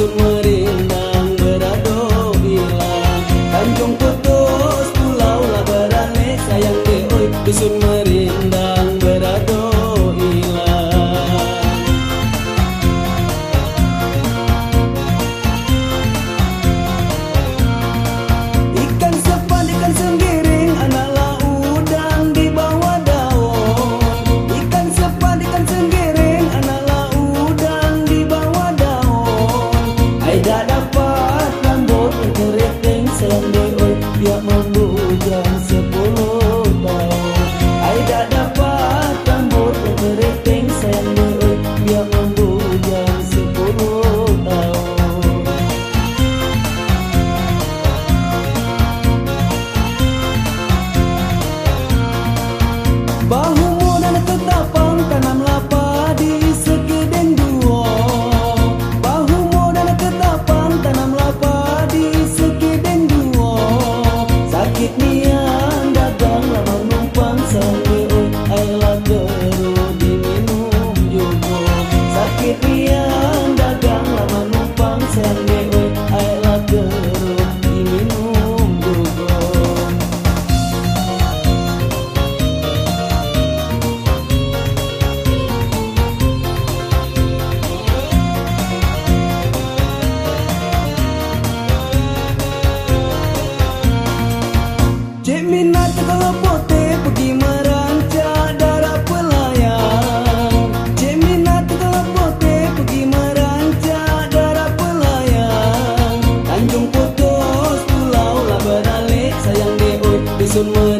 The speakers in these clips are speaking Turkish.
the world. Anadolu'ya sen dokunmayın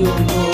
your